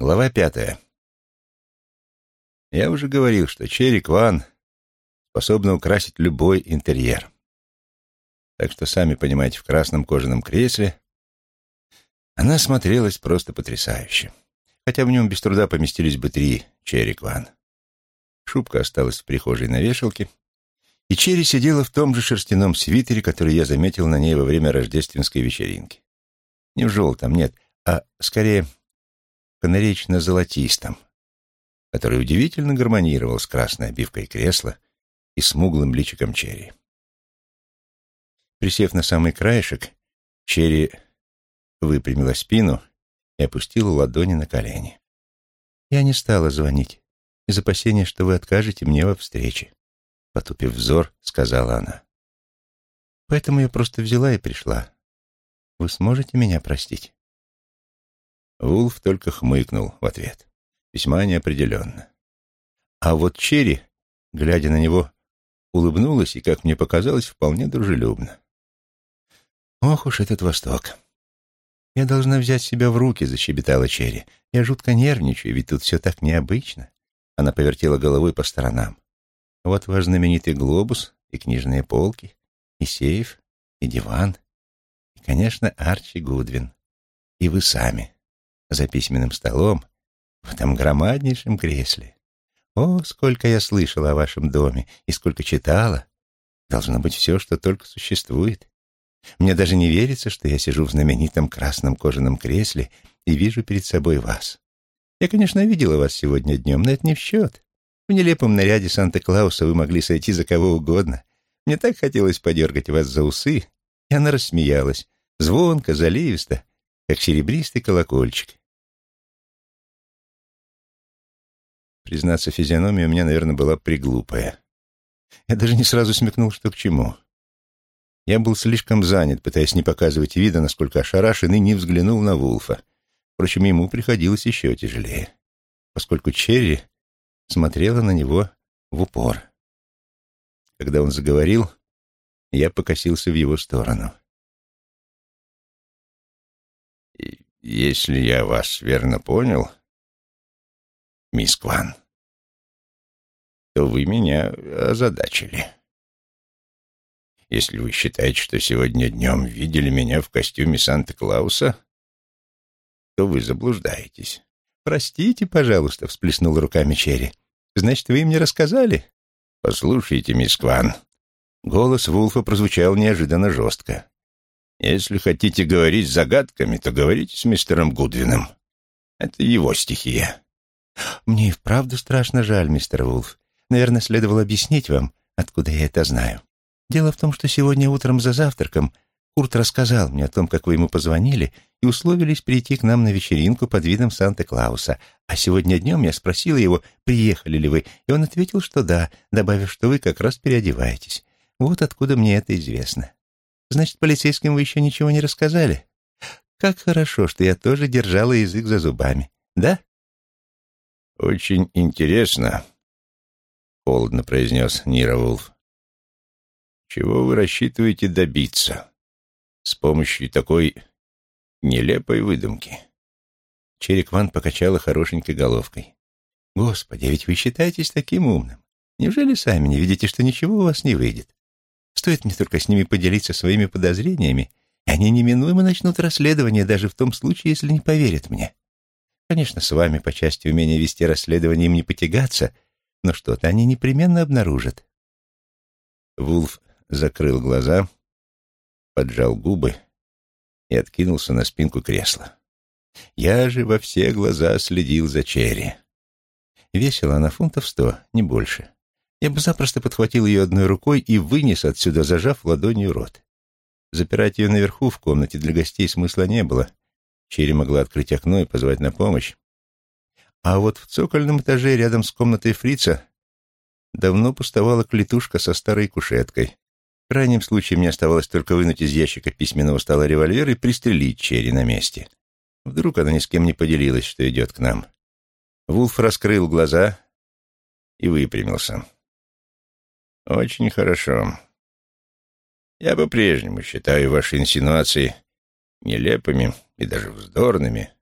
Глава пятая. Я уже говорил, что Черри Кван способна украсить любой интерьер. Так что, сами понимаете, в красном кожаном кресле она смотрелась просто потрясающе. Хотя в нем без труда поместились бы три Черри Кван. Шубка осталась в прихожей на вешалке, и Черри сидела в том же шерстяном свитере, который я заметил на ней во время рождественской вечеринки. Не в желтом, нет, а скорее канаречно-золотистом, который удивительно гармонировал с красной обивкой кресла и смуглым личиком Черри. Присев на самый краешек, Черри выпрямила спину и опустила ладони на колени. «Я не стала звонить, из опасения, что вы откажете мне во встрече», потупив взор, сказала она. «Поэтому я просто взяла и пришла. Вы сможете меня простить?» Вулф только хмыкнул в ответ, весьма неопределенно. А вот Черри, глядя на него, улыбнулась и, как мне показалось, вполне дружелюбно. «Ох уж этот Восток!» «Я должна взять себя в руки», — защебетала Черри. «Я жутко нервничаю, ведь тут все так необычно». Она повертела головой по сторонам. «Вот ваш знаменитый глобус и книжные полки, и сейф, и диван, и, конечно, Арчи Гудвин, и вы сами» за письменным столом, в этом громаднейшем кресле. О, сколько я слышала о вашем доме и сколько читала. Должно быть все, что только существует. Мне даже не верится, что я сижу в знаменитом красном кожаном кресле и вижу перед собой вас. Я, конечно, видела вас сегодня днем, но это не в счет. В нелепом наряде Санта-Клауса вы могли сойти за кого угодно. Мне так хотелось подергать вас за усы. И она рассмеялась, звонко, заливисто, как серебристый колокольчик. Признаться, физиономия у меня, наверное, была приглупая. Я даже не сразу смекнул, что к чему. Я был слишком занят, пытаясь не показывать вида, насколько ошарашен, и не взглянул на Вулфа. Впрочем, ему приходилось еще тяжелее, поскольку Черри смотрела на него в упор. Когда он заговорил, я покосился в его сторону. «Если я вас верно понял, мисс Кван, вы меня озадачили. Если вы считаете, что сегодня днем видели меня в костюме Санта-Клауса, то вы заблуждаетесь. «Простите, пожалуйста», — всплеснул руками Черри. «Значит, вы им не рассказали?» «Послушайте, мисс Кван». Голос Вулфа прозвучал неожиданно жестко. «Если хотите говорить загадками, то говорите с мистером Гудвином. Это его стихия». «Мне и вправду страшно жаль, мистер Вулф. Наверное, следовало объяснить вам, откуда я это знаю. Дело в том, что сегодня утром за завтраком Курт рассказал мне о том, как вы ему позвонили и условились прийти к нам на вечеринку под видом Санта-Клауса. А сегодня днем я спросила его, приехали ли вы, и он ответил, что да, добавив, что вы как раз переодеваетесь. Вот откуда мне это известно. Значит, полицейским вы еще ничего не рассказали? Как хорошо, что я тоже держала язык за зубами. Да? Очень интересно, — холодно произнес Нира Вулф. «Чего вы рассчитываете добиться с помощью такой нелепой выдумки?» Черик Ван покачала хорошенькой головкой. «Господи, ведь вы считаетесь таким умным. Неужели сами не видите, что ничего у вас не выйдет? Стоит мне только с ними поделиться своими подозрениями, они неминуемо начнут расследование даже в том случае, если не поверят мне. Конечно, с вами по части умения вести расследование им не потягаться — но что-то они непременно обнаружат. Вулф закрыл глаза, поджал губы и откинулся на спинку кресла. Я же во все глаза следил за Черри. Весила она фунтов сто, не больше. Я бы запросто подхватил ее одной рукой и вынес отсюда, зажав ладонью рот. Запирать ее наверху в комнате для гостей смысла не было. Черри могла открыть окно и позвать на помощь. А вот в цокольном этаже рядом с комнатой фрица давно пустовала клетушка со старой кушеткой. В крайнем случае мне оставалось только вынуть из ящика письменного стола револьвер и пристрелить Черри на месте. Вдруг она ни с кем не поделилась, что идет к нам. Вулф раскрыл глаза и выпрямился. «Очень хорошо. Я по-прежнему считаю ваши инсинуации нелепыми и даже вздорными,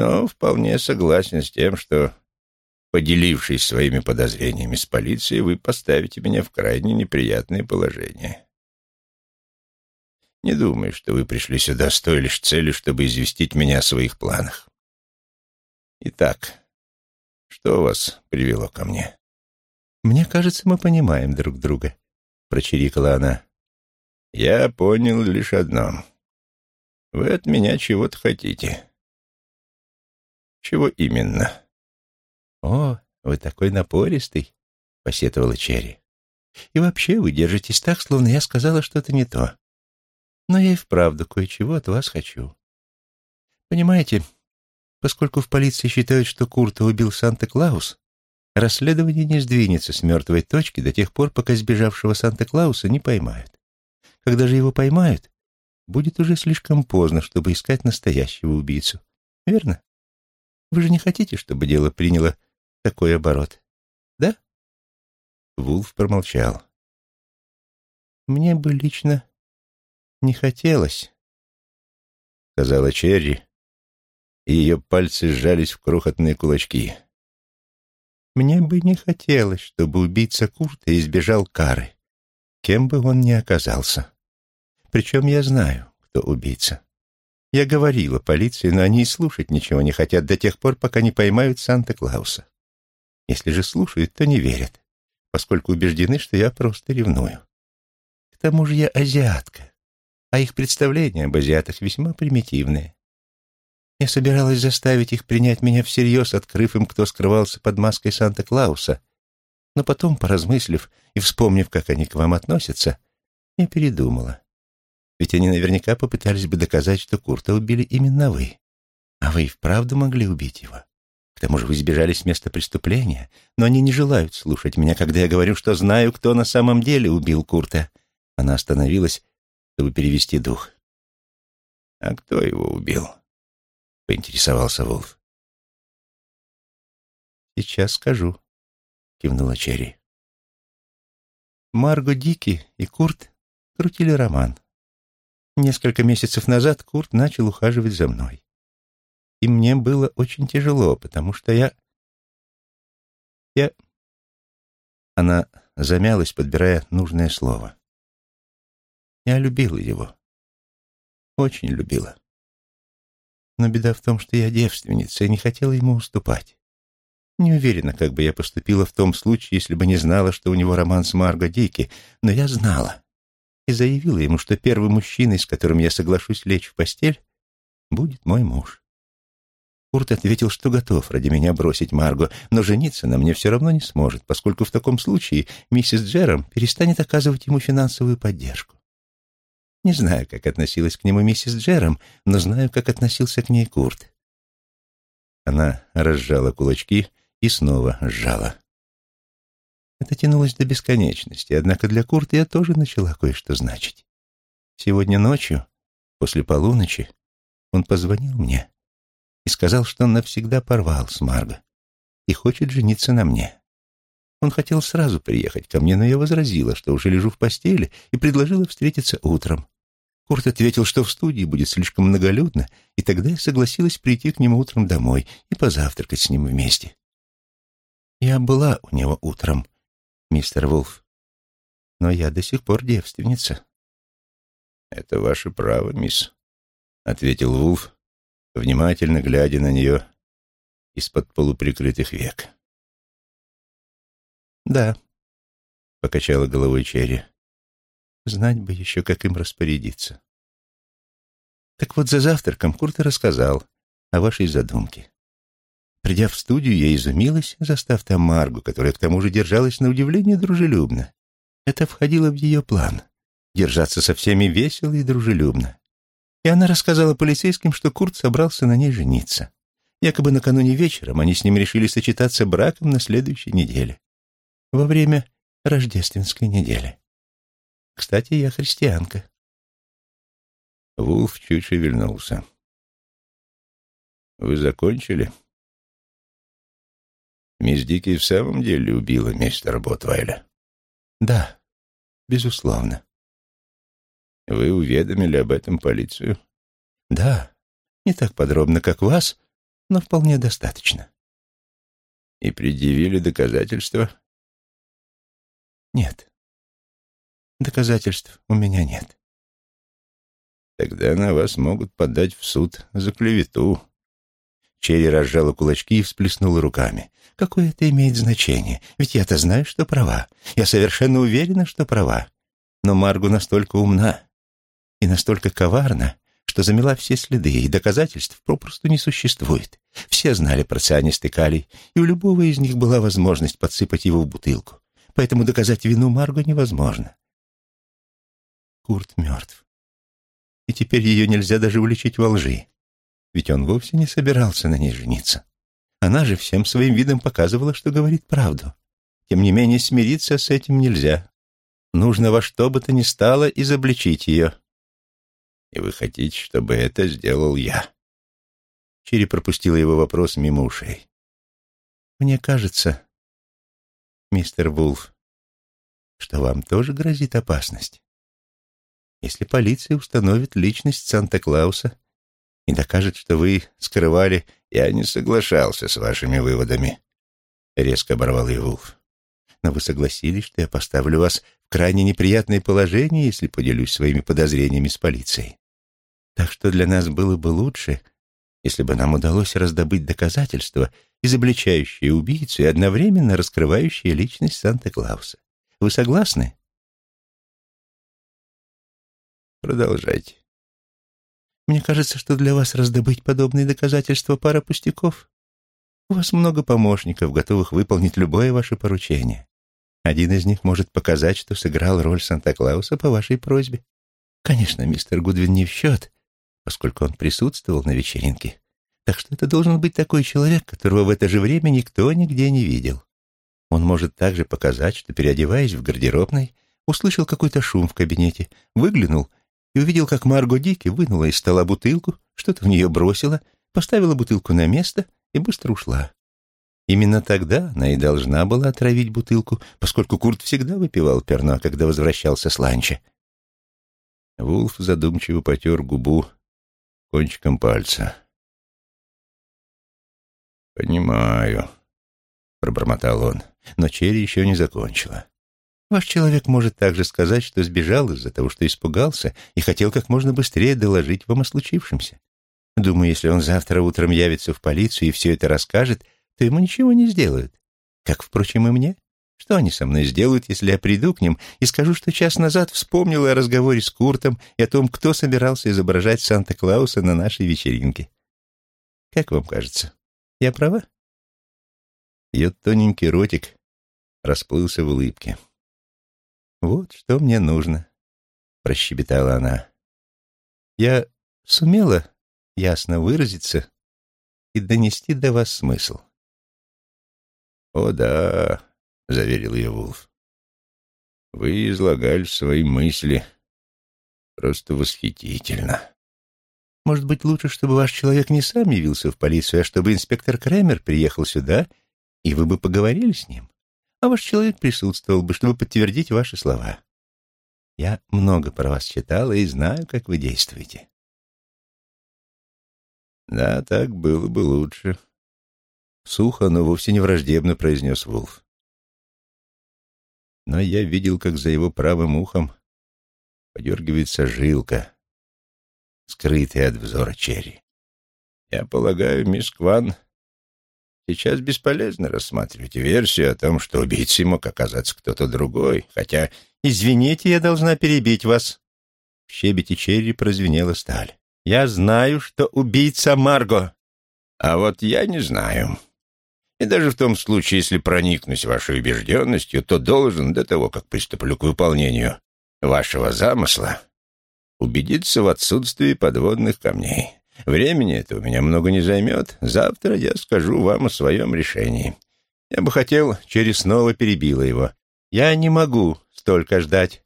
но вполне согласен с тем, что, поделившись своими подозрениями с полицией, вы поставите меня в крайне неприятное положение. Не думаю, что вы пришли сюда с той лишь целью, чтобы известить меня о своих планах. Итак, что вас привело ко мне? Мне кажется, мы понимаем друг друга, прочирикала она. Я понял лишь одно. Вы от меня чего-то хотите. Чего именно? О, вы такой напористый, посетовала Черри. И вообще вы держитесь так, словно я сказала что-то не то. Но я и вправду кое-чего от вас хочу. Понимаете, поскольку в полиции считают, что Курта убил Санта-Клаус, расследование не сдвинется с мертвой точки до тех пор, пока сбежавшего Санта-Клауса не поймают. Когда же его поймают, будет уже слишком поздно, чтобы искать настоящего убийцу. Верно? Вы же не хотите, чтобы дело приняло такой оборот, да? Вулф промолчал. Мне бы лично не хотелось, — сказала Черри, и ее пальцы сжались в крохотные кулачки. Мне бы не хотелось, чтобы убийца Курта избежал кары, кем бы он ни оказался. Причем я знаю, кто убийца. Я говорила полиции, но они и слушать ничего не хотят до тех пор, пока не поймают Санта-Клауса. Если же слушают, то не верят, поскольку убеждены, что я просто ревную. К тому же я азиатка, а их представления об азиатах весьма примитивные. Я собиралась заставить их принять меня всерьез, открыв им, кто скрывался под маской Санта-Клауса, но потом, поразмыслив и вспомнив, как они к вам относятся, я передумала. Ведь они наверняка попытались бы доказать, что Курта убили именно вы. А вы и вправду могли убить его. К тому же вы сбежали с места преступления, но они не желают слушать меня, когда я говорю, что знаю, кто на самом деле убил Курта. Она остановилась чтобы перевести дух. «А кто его убил?» — поинтересовался Волф. «Сейчас скажу», — кивнула Черри. Марго Дики и Курт крутили роман. Несколько месяцев назад Курт начал ухаживать за мной. И мне было очень тяжело, потому что я... Я... Она замялась, подбирая нужное слово. Я любила его. Очень любила. Но беда в том, что я девственница и не хотела ему уступать. Не уверена, как бы я поступила в том случае, если бы не знала, что у него роман с Марго Дики, но я знала и заявила ему, что первый мужчина, с которым я соглашусь лечь в постель, будет мой муж. Курт ответил, что готов ради меня бросить Марго, но жениться на мне все равно не сможет, поскольку в таком случае миссис Джером перестанет оказывать ему финансовую поддержку. Не знаю, как относилась к нему миссис Джером, но знаю, как относился к ней Курт. Она разжала кулачки и снова сжала. Это тянулось до бесконечности, однако для Курта я тоже начала кое-что значить. Сегодня ночью, после полуночи, он позвонил мне и сказал, что он навсегда порвал с Марго и хочет жениться на мне. Он хотел сразу приехать ко мне, но я возразила, что уже лежу в постели, и предложила встретиться утром. Курт ответил, что в студии будет слишком многолюдно, и тогда я согласилась прийти к нему утром домой и позавтракать с ним вместе. Я была у него утром, мистер Вулф, но я до сих пор девственница. «Это ваше право, мисс», — ответил Вулф, внимательно глядя на нее из-под полуприкрытых век. «Да», — покачала головой Черри. Знать бы еще, как им распорядиться. Так вот, за завтраком Курт рассказал о вашей задумке. Придя в студию, я изумилась, застав там Маргу, которая к тому же держалась на удивление дружелюбно. Это входило в ее план — держаться со всеми весело и дружелюбно. И она рассказала полицейским, что Курт собрался на ней жениться. Якобы накануне вечером они с ним решили сочетаться браком на следующей неделе. Во время рождественской недели. Кстати, я христианка. Вулф чуть шевельнулся. «Вы закончили?» «Мисс Дики в самом деле убила мистера Ботвайля?» «Да, безусловно». «Вы уведомили об этом полицию?» «Да, не так подробно, как вас, но вполне достаточно. И предъявили доказательства? Нет. Доказательств у меня нет. Тогда на вас могут подать в суд за клевету. Черри разжала кулачки и всплеснула руками. Какое это имеет значение? Ведь я-то знаю, что права. Я совершенно уверена, что права. Но Маргу настолько умна и настолько коварна, что замела все следы, и доказательств попросту не существует. Все знали про цианистый калий, и у любого из них была возможность подсыпать его в бутылку. Поэтому доказать вину Маргу невозможно. Курт мертв. И теперь ее нельзя даже уличить во лжи. Ведь он вовсе не собирался на ней жениться. Она же всем своим видом показывала, что говорит правду. Тем не менее, смириться с этим нельзя. Нужно во что бы то ни стало изобличить ее. И вы хотите, чтобы это сделал я? Чири пропустила его вопрос мимо ушей. Мне кажется, мистер Вулф, что вам тоже грозит опасность. Если полиция установит личность Санта-Клауса и докажет, что вы скрывали... Я не соглашался с вашими выводами, — резко оборвал ее Вулф. Но вы согласились, что я поставлю вас в крайне неприятное положение, если поделюсь своими подозрениями с полицией. Так что для нас было бы лучше, если бы нам удалось раздобыть доказательства, изобличающие убийцу и одновременно раскрывающие личность Санта-Клауса. Вы согласны? Продолжайте. Мне кажется, что для вас раздобыть подобные доказательства пара пустяков. У вас много помощников, готовых выполнить любое ваше поручение. Один из них может показать, что сыграл роль Санта-Клауса по вашей просьбе. Конечно, мистер Гудвин не в счет, поскольку он присутствовал на вечеринке. Так что это должен быть такой человек, которого в это же время никто нигде не видел. Он может также показать, что, переодеваясь в гардеробной, услышал какой-то шум в кабинете, выглянул и увидел, как Марго Дики вынула из стола бутылку, что-то в нее бросила, поставила бутылку на место и быстро ушла. Именно тогда она и должна была отравить бутылку, поскольку Курт всегда выпивал перно, когда возвращался с ланча. Вулф задумчиво потер губу кончиком пальца. «Понимаю», — пробормотал он, но Черри еще не закончила. Ваш человек может также сказать, что сбежал из-за того, что испугался и хотел как можно быстрее доложить вам о случившемся. Думаю, если он завтра утром явится в полицию и все это расскажет, то ему ничего не сделают. Как, впрочем, и мне. Что они со мной сделают, если я приду к ним и скажу, что час назад вспомнил о разговоре с Куртом и о том, кто собирался изображать Санта-Клауса на нашей вечеринке? Как вам кажется, я права? Ее тоненький ротик расплылся в улыбке. «Вот что мне нужно», — прощебетала она. «Я сумела ясно выразиться и донести до вас смысл». «О да», — заверил ее Вулф. «Вы излагали свои мысли просто восхитительно». «Может быть, лучше, чтобы ваш человек не сам явился в полицию, а чтобы инспектор Кремер приехал сюда, и вы бы поговорили с ним?» А ваш человек присутствовал бы, чтобы подтвердить ваши слова. Я много про вас читала и знаю, как вы действуете. Да, так было бы лучше. Сухо, но вовсе не враждебно произнес Вулф. Но я видел, как за его правым ухом подергивается жилка, скрытая от взора Черри. Я полагаю, мисс Кван Сейчас бесполезно рассматривать версию о том, что убийцей мог оказаться кто-то другой, хотя... «Извините, я должна перебить вас». В щебете Черри прозвенела сталь. «Я знаю, что убийца Марго». «А вот я не знаю. И даже в том случае, если проникнусь вашей убежденностью, то должен до того, как приступлю к выполнению вашего замысла, убедиться в отсутствии подводных камней. Времени это у меня много не займет. Завтра я скажу вам о своем решении. Я бы хотел, Черри снова перебила его. Я не могу столько ждать.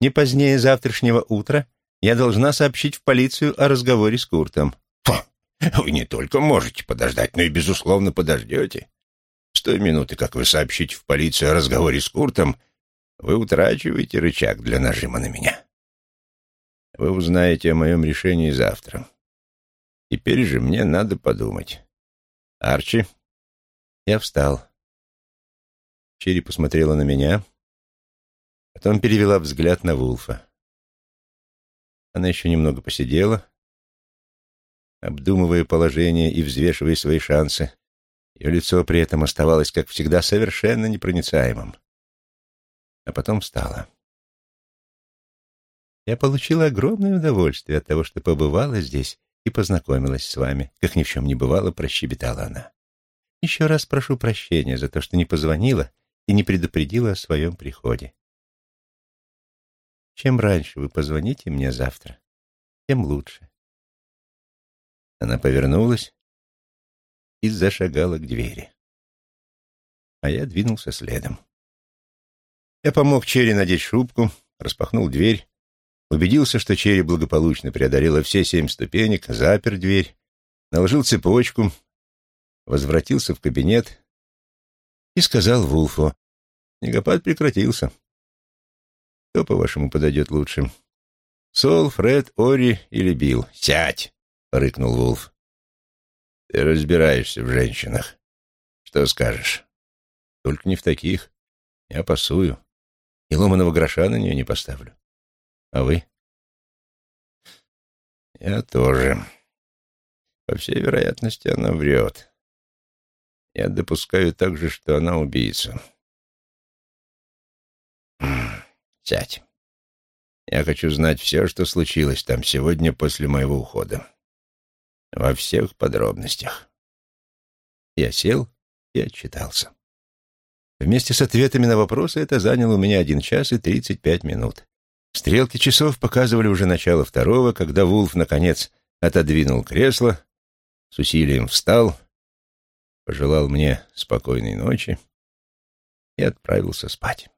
Не позднее завтрашнего утра я должна сообщить в полицию о разговоре с Куртом. Фу, вы не только можете подождать, но и, безусловно, подождете. С той минуты, как вы сообщите в полицию о разговоре с Куртом, вы утрачиваете рычаг для нажима на меня. Вы узнаете о моем решении завтра. Теперь же мне надо подумать. Арчи. Я встал. Черри посмотрела на меня, потом перевела взгляд на Вулфа. Она еще немного посидела, обдумывая положение и взвешивая свои шансы. Ее лицо при этом оставалось, как всегда, совершенно непроницаемым. А потом встала. Я получила огромное удовольствие от того, что побывала здесь и познакомилась с вами. Как ни в чем не бывало, прощебетала она. Еще раз прошу прощения за то, что не позвонила и не предупредила о своем приходе. Чем раньше вы позвоните мне завтра, тем лучше. Она повернулась и зашагала к двери. А я двинулся следом. Я помог Черри надеть шубку, распахнул дверь, убедился, что Черри благополучно преодолела все семь ступенек, запер дверь, наложил цепочку, возвратился в кабинет и сказал Вулфу, «Снегопад прекратился. Кто, по-вашему, подойдет лучше? Сол, Фред, Ори или Билл? Сядь!» — рыкнул Вулф. «Ты разбираешься в женщинах. Что скажешь?» «Только не в таких. Я пасую. И ломаного гроша на нее не поставлю. А вы?» «Я тоже. По всей вероятности, она врет. Я допускаю также, что она убийца. Сядь. Я хочу знать все, что случилось там сегодня после моего ухода. Во всех подробностях. Я сел и отчитался. Вместе с ответами на вопросы это заняло у меня один час и тридцать пять минут. Стрелки часов показывали уже начало второго, когда Вулф, наконец, отодвинул кресло, с усилием встал, пожелал мне спокойной ночи и отправился спать.